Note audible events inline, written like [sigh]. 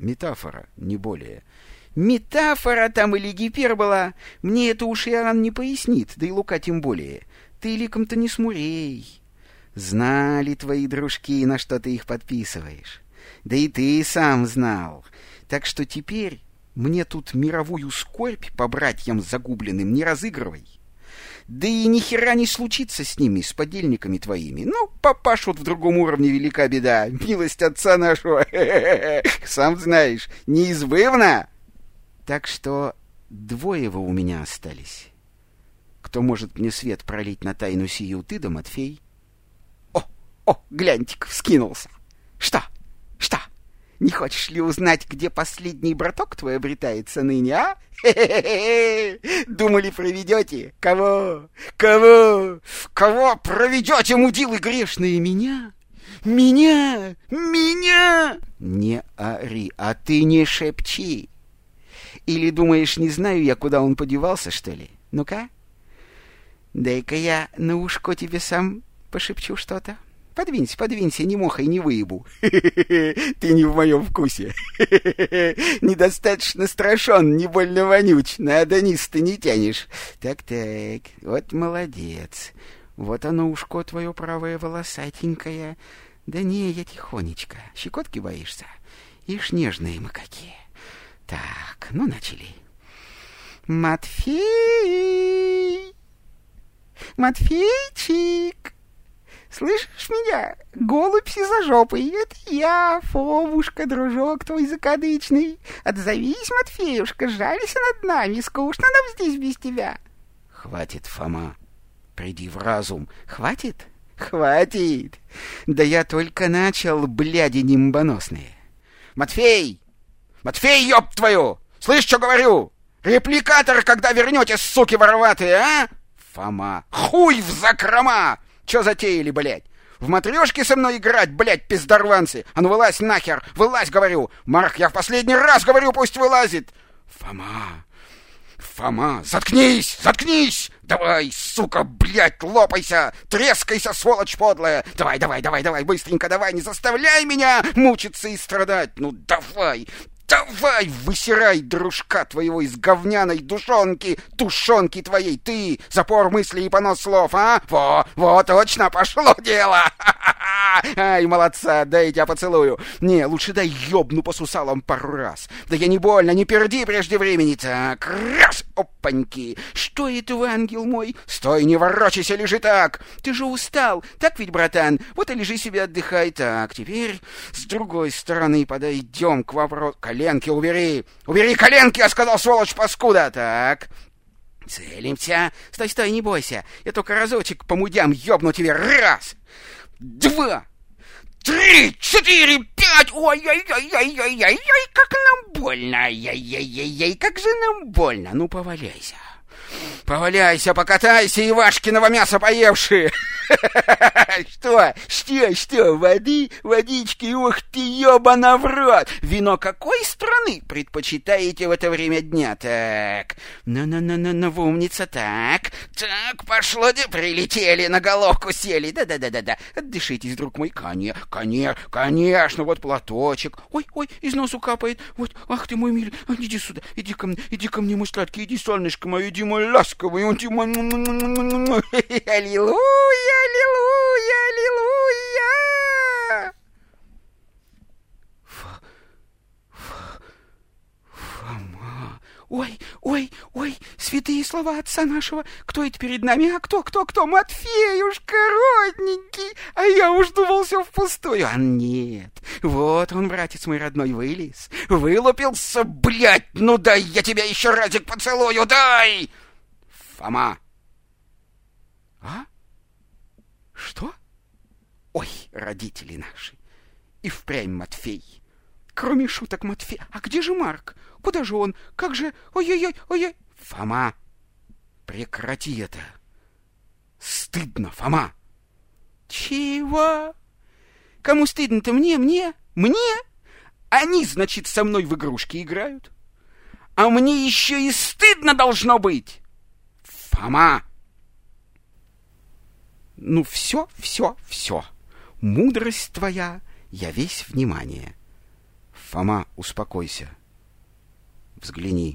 Метафора, не более. Метафора там или гипербола, мне это уж Иоанн не пояснит, да и Лука тем более. Ты ликом-то не смурей. Знали твои дружки, на что ты их подписываешь. Да и ты сам знал. Так что теперь мне тут мировую скорбь по братьям загубленным не разыгрывай. Да и ни хера не случится с ними, с подельниками твоими. Ну, попашут в другом уровне велика беда. Милость отца нашего, [laughs] сам знаешь, неизбывна. Так что двое вы у меня остались. Кто может мне свет пролить на тайну сию, ты да Матфей? О, о, гляньте-ка, вскинулся. Что? Что? Не хочешь ли узнать, где последний браток твой обретается ныне, а? [laughs] Думали, проведете? Кого? Кого? Кого проведете, мудилы грешные? Меня? Меня? Меня? Не ори, а ты не шепчи. Или думаешь, не знаю я, куда он подевался, что ли? Ну-ка, дай-ка я на ушко тебе сам пошепчу что-то. — Подвинься, подвинься, не мохай, не выебу. [laughs] Ты не в моем вкусе. [laughs] Недостаточно страшен, не больно вонюч, на Адонис ты не тянешь. Так-так, вот молодец. Вот оно ушко твое правое волосатенькое. Да не, я тихонечко. Щекотки боишься? Ишь, нежные мы какие. Так, ну начали. Матфей! Матфейчик! Слышишь меня? Голубь сизожопый, это я, Фомушка, дружок твой закадычный. Отзовись, Матфеюшка, жалься над нами, скучно нам здесь без тебя. Хватит, Фома, приди в разум. Хватит? Хватит. Да я только начал, бляди нимбоносные. Матфей! Матфей, ёб твою! Слышь, что говорю? Репликатор, когда вернетесь, суки вороватые, а? Фома, хуй в закрома! Чё затеяли, блядь? В матрешке со мной играть, блядь, пиздарванцы! А ну вылазь нахер! Вылазь, говорю! Марк, я в последний раз говорю, пусть вылазит! Фома! Фома, заткнись! Заткнись! Давай, сука, блядь, лопайся! Трескайся, сволочь подлая! Давай, давай, давай, давай, быстренько давай, не заставляй меня мучиться и страдать! Ну давай! Давай, высирай дружка твоего из говняной душонки, тушонки твоей, ты, запор мыслей и понос слов, а? Во, во, точно, пошло дело! [laughs] Ай, молодца, дай я тебя поцелую. Не, лучше дай ёбну по сусалам пару раз. Да я не больно, не перди прежде времени. Так, раз, опаньки. Что это вы, ангел мой? Стой, не ворочайся, лежи так. Ты же устал, так ведь, братан? Вот и лежи себе, отдыхай. Так, теперь с другой стороны подойдем к вопросу коленки убери! Убери коленки, я сказал, сволочь паскуда! Так, целимся. Стой, стой, не бойся. Я только разочек по мудям ёбну тебе. Раз, два, три, четыре, пять. Ой-ой-ой-ой-ой-ой, как нам больно. Ай-яй-яй-яй, как же нам больно. Ну, поваляйся. Поваляйся, покатайся, Ивашкиного мяса поевшие. [laughs] Что? Что? Что? Воды? Водички? Ух ты, ёбана в рот! Вино какой страны предпочитаете в это время дня? Так, ну-ну-ну-ну, умница, так, так, пошло, да прилетели, на головку сели, да-да-да-да-да, отдышитесь, друг мой, коне, коне, конечно, вот платочек, ой-ой, из носу капает, вот, ах ты мой милый, а, иди сюда, иди ко мне, иди ко мне, мой сладкий, иди, солнышко мое, иди, мой ласковый, иди, мой, аллилуйя! Аллилуйя! Аллилуйя! Фа... Фа... Фома... Ой, ой, ой, святые слова отца нашего. Кто это перед нами? А кто, кто, кто? Матфеюшка, родненький. А я уж думал все впустую. А нет, вот он, братец мой родной, вылез. Вылупился, блядь. Ну дай я тебя еще разик поцелую, дай! Фома. А? Что? Ой, родители наши! И впрямь Матфей! Кроме шуток, Матфей! А где же Марк? Куда же он? Как же... Ой-ой-ой! Ой-ой! Фома! Прекрати это! Стыдно, Фома! Чего? Кому стыдно-то? Мне? Мне? Мне? Они, значит, со мной в игрушки играют? А мне еще и стыдно должно быть! Фома! Ну, все, все, все. Мудрость твоя, я весь внимание. Фома, успокойся. Взгляни